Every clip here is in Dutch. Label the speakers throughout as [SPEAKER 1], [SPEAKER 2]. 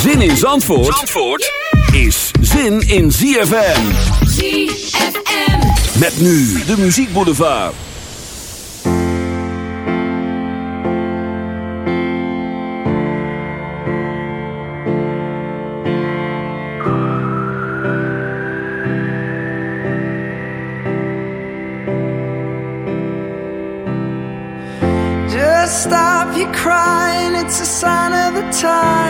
[SPEAKER 1] Zin in Zandvoort, Zandvoort yeah! is zin in ZFM.
[SPEAKER 2] ZFM.
[SPEAKER 1] Met nu de muziekboulevard.
[SPEAKER 3] Just stop your crying, it's a sign of the time.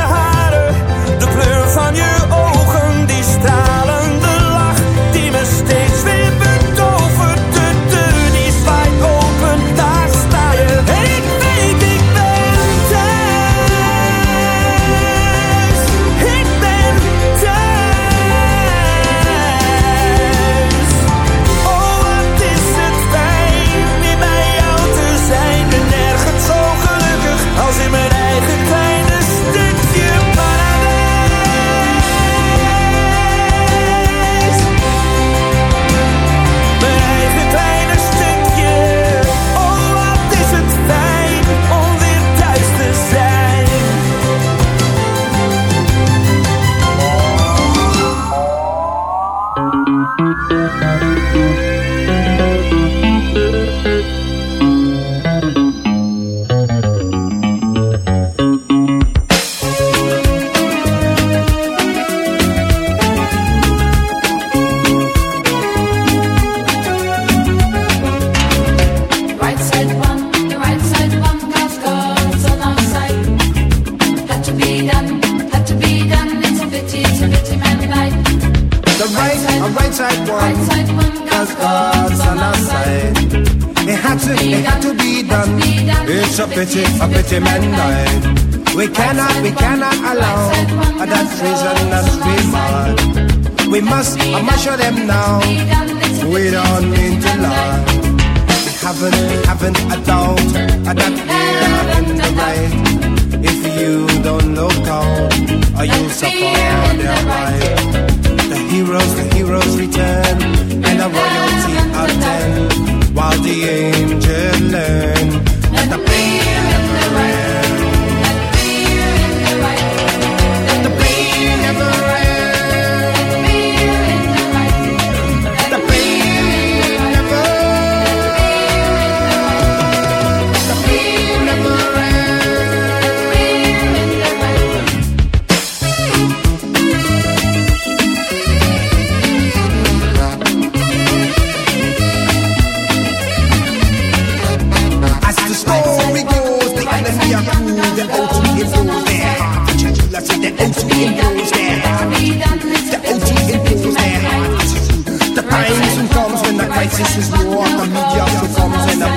[SPEAKER 4] a
[SPEAKER 5] right side
[SPEAKER 4] Right
[SPEAKER 5] one,
[SPEAKER 4] side one,
[SPEAKER 5] cause God's on our side. It had to, it had to be done. It's a pity, a pity man died. We cannot, we cannot allow that treason us we mad. We must, I must show them now. We don't mean to lie. We haven't, we haven't a doubt that we're in the right. If you don't look out, or you'll suffer their right. The heroes, the heroes return, and the royalty attend, while the angels learn. Let the pain never end. Let the pain never end. The O2 impose their. The O2 impose. The time soon comes when the crisis is war. The media soon comes when the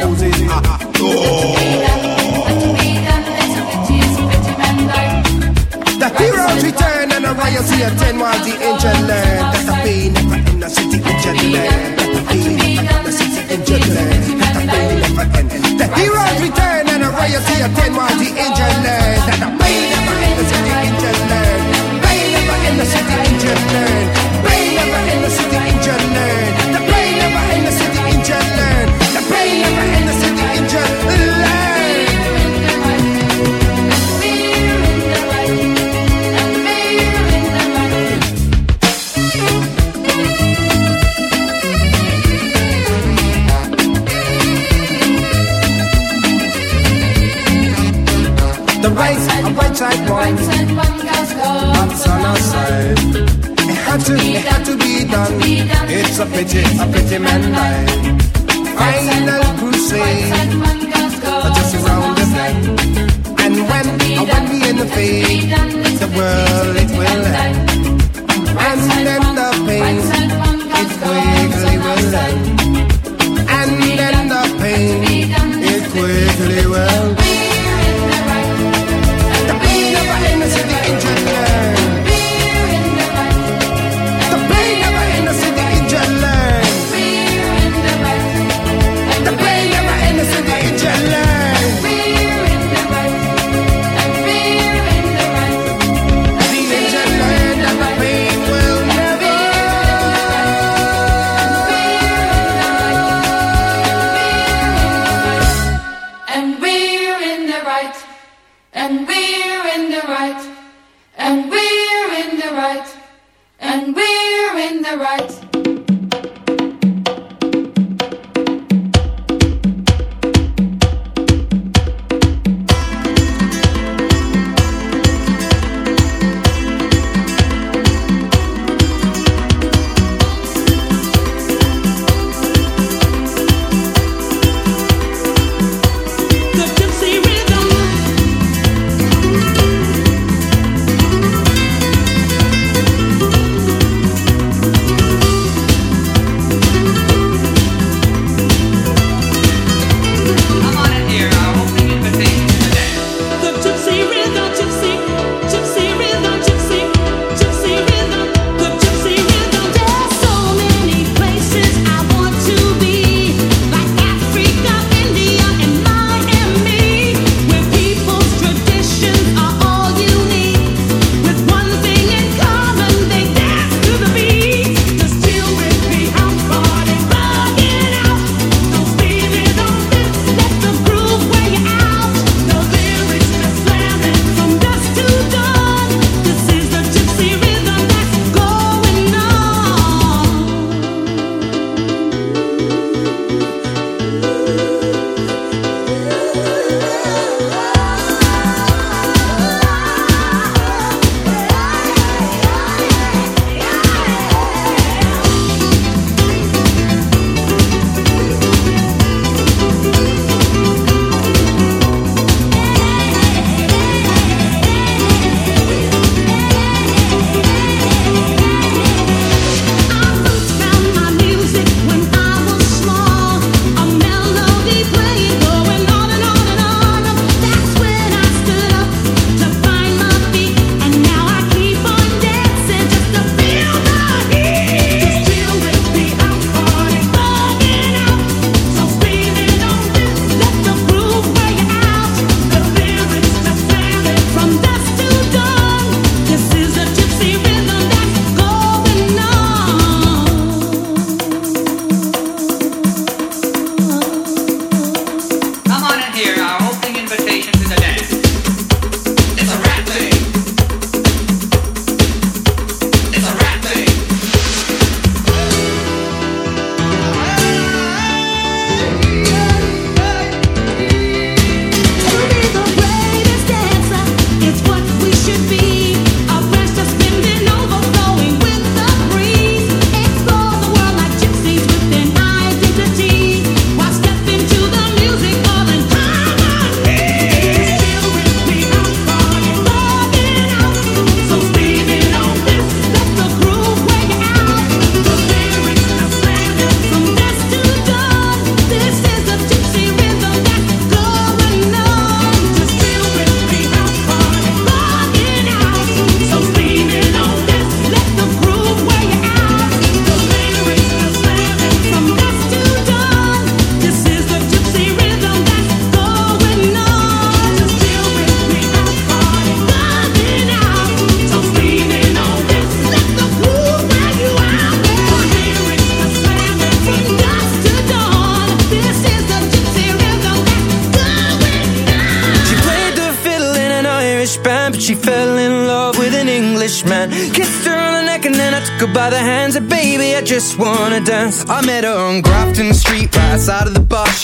[SPEAKER 5] The heroes return and the royalty attend while the angel learn that the pain never end. The city angel learn that the pain end. The city angel learn that the pain never end. The heroes return and the royalty attend while the angel learn side one, that's on our side. It had to, it had to be done. It's a pity, a pity man died. Final crusade, just around the bend. And when, and when we in the fade, the world it will end. And then the pain, it quickly will end. And then the pain, it quickly will The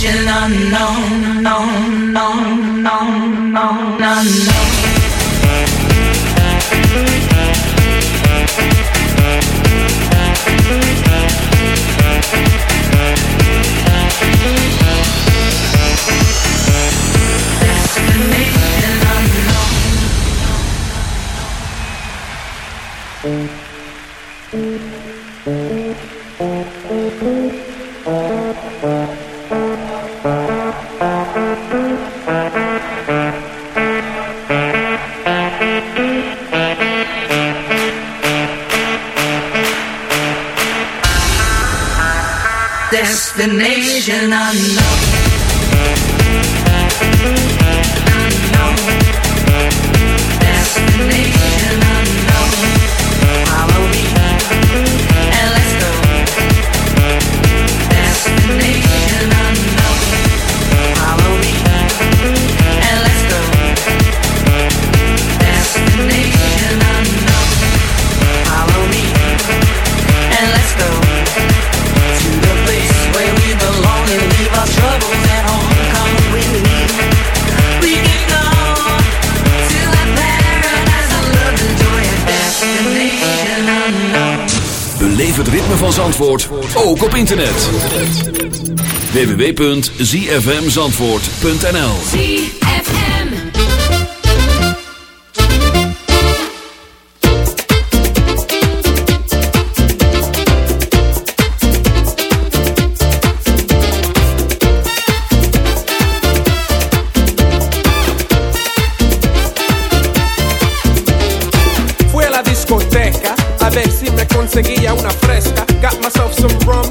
[SPEAKER 6] vision unknown, unknown, unknown, unknown, unknown.
[SPEAKER 1] internet. www.zfmzandvoort.nl
[SPEAKER 4] ZFM
[SPEAKER 7] Fue a la discoteca a ver si me conseguía una fresca. Got myself some rum.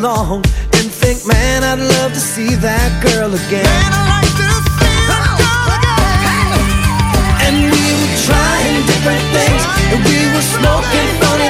[SPEAKER 8] along and think, man, I'd love to see that girl again. Man, I like to see that girl again. And we were trying different things, and we were smoking funny